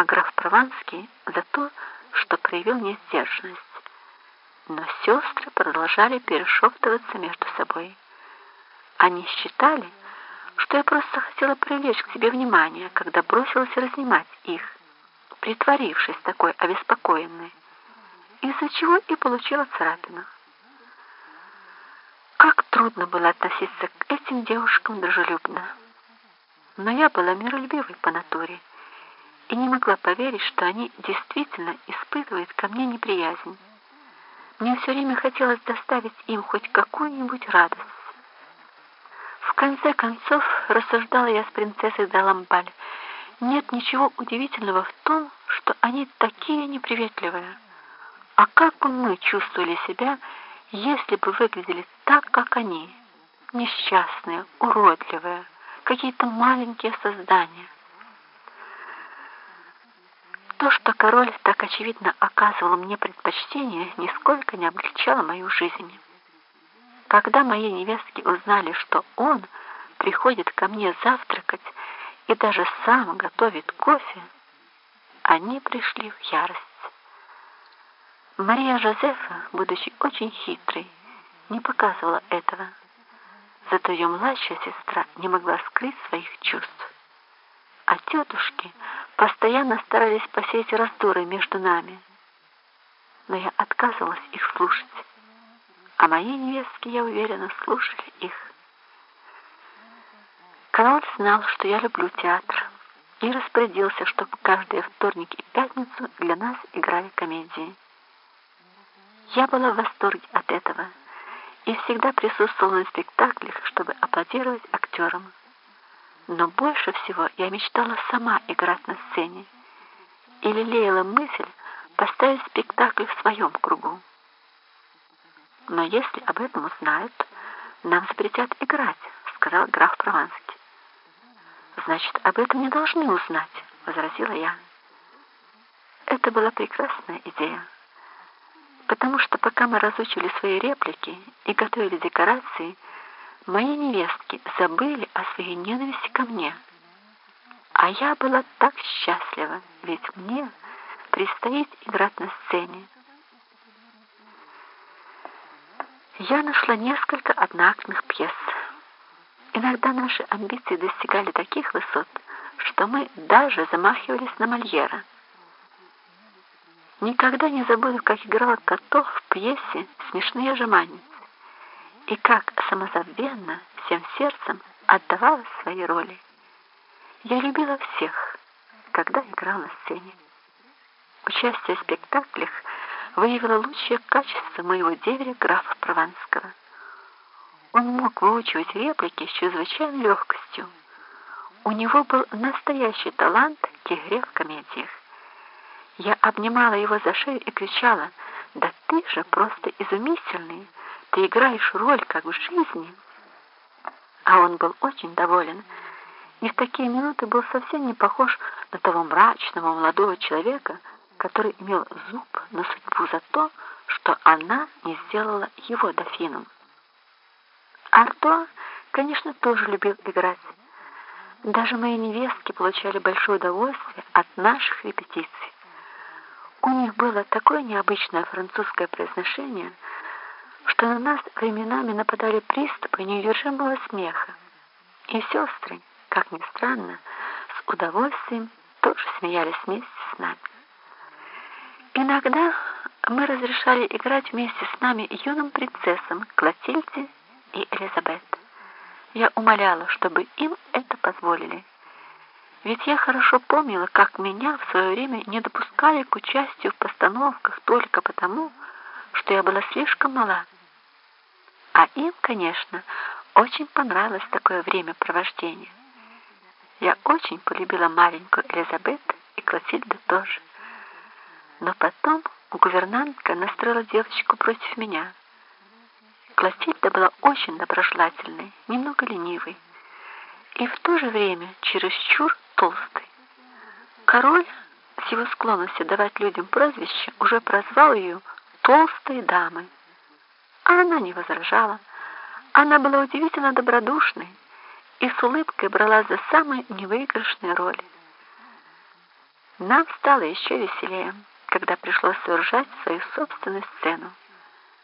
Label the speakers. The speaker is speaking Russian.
Speaker 1: а граф Прованский за то, что проявил несдержанность. Но сестры продолжали перешептываться между собой. Они считали, что я просто хотела привлечь к себе внимание, когда бросилась разнимать их, притворившись такой обеспокоенной, из-за чего и получила царапину. Как трудно было относиться к этим девушкам дружелюбно. Но я была миролюбивой по натуре и не могла поверить, что они действительно испытывают ко мне неприязнь. Мне все время хотелось доставить им хоть какую-нибудь радость. В конце концов, рассуждала я с принцессой Даламбаль, нет ничего удивительного в том, что они такие неприветливые. А как бы мы чувствовали себя, если бы выглядели так, как они, несчастные, уродливые, какие-то маленькие создания? То, что король так очевидно оказывал мне предпочтение, нисколько не облегчало мою жизнь. Когда мои невестки узнали, что он приходит ко мне завтракать и даже сам готовит кофе, они пришли в ярость. Мария Жозефа, будучи очень хитрой, не показывала этого. Зато ее младшая сестра не могла скрыть своих чувств. А тетушки постоянно старались посеять раздоры между нами. Но я отказывалась их слушать. А мои невестки, я уверена, слушали их. Король знал, что я люблю театр, и распорядился, чтобы каждый вторник и пятницу для нас играли комедии. Я была в восторге от этого и всегда присутствовала на спектаклях, чтобы аплодировать актерам. Но больше всего я мечтала сама играть на сцене и лелеяла мысль поставить спектакль в своем кругу. Но если об этом узнают, нам запретят играть, сказал граф Прованский. Значит, об этом не должны узнать, возразила я. Это была прекрасная идея, потому что пока мы разучили свои реплики и готовили декорации, мои невестки забыли о своей ненависти ко мне. А я была так счастлива, ведь мне предстоит играть на сцене. Я нашла несколько одноактных пьес. Иногда наши амбиции достигали таких высот, что мы даже замахивались на Мольера. Никогда не забуду, как играла Котов в пьесе «Смешные жеманницы» и как самозабвенно, всем сердцем отдавала свои роли. Я любила всех, когда играла на сцене. Участие в спектаклях выявило лучшее качество моего деверя графа Прованского. Он мог выучивать реплики с чрезвычайной легкостью. У него был настоящий талант к игре в комедиях. Я обнимала его за шею и кричала, «Да ты же просто изумительный! Ты играешь роль, как в жизни!» А он был очень доволен, и в такие минуты был совсем не похож на того мрачного молодого человека, который имел зуб на судьбу за то, что она не сделала его дофином. Артуа, конечно, тоже любил играть. Даже мои невестки получали большое удовольствие от наших репетиций. У них было такое необычное французское произношение, что на нас временами нападали приступы неудержимого смеха. И сестры, как ни странно, с удовольствием тоже смеялись вместе с нами. Иногда мы разрешали играть вместе с нами юным принцессам Клотильде и Элизабет. Я умоляла, чтобы им это позволили. Ведь я хорошо помнила, как меня в свое время не допускали к участию в постановках только потому, что я была слишком мала. А им, конечно, очень понравилось такое времяпровождение. Я очень полюбила маленькую Элизабет и Клотильду тоже. Но потом гувернантка настроила девочку против меня. Клотильда была очень доброжелательной, немного ленивой и в то же время чересчур толстой. Король с его склонностью давать людям прозвище уже прозвал ее «толстой дамой». А она не возражала. Она была удивительно добродушной и с улыбкой брала за самые невыигрышные роли. Нам стало еще веселее, когда пришлось сооружать свою собственную сцену.